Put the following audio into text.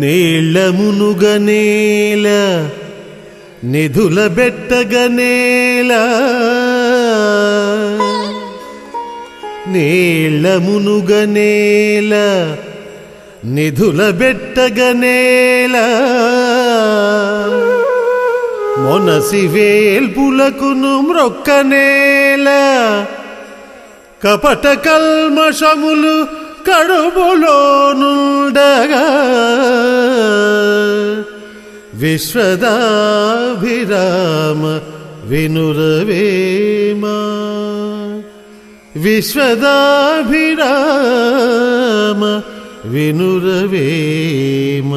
నీళ్ళ నిధుల బెట్టగనేల నీళ్ళ నిధుల బెట్టగనేల మొనసి వేల్పులకును మ్రొక్కనేల కపట కల్మషములు కడుపులో विश्वदाभिराम विनुरवेम। विश्वदाभिराम विनुरवेम।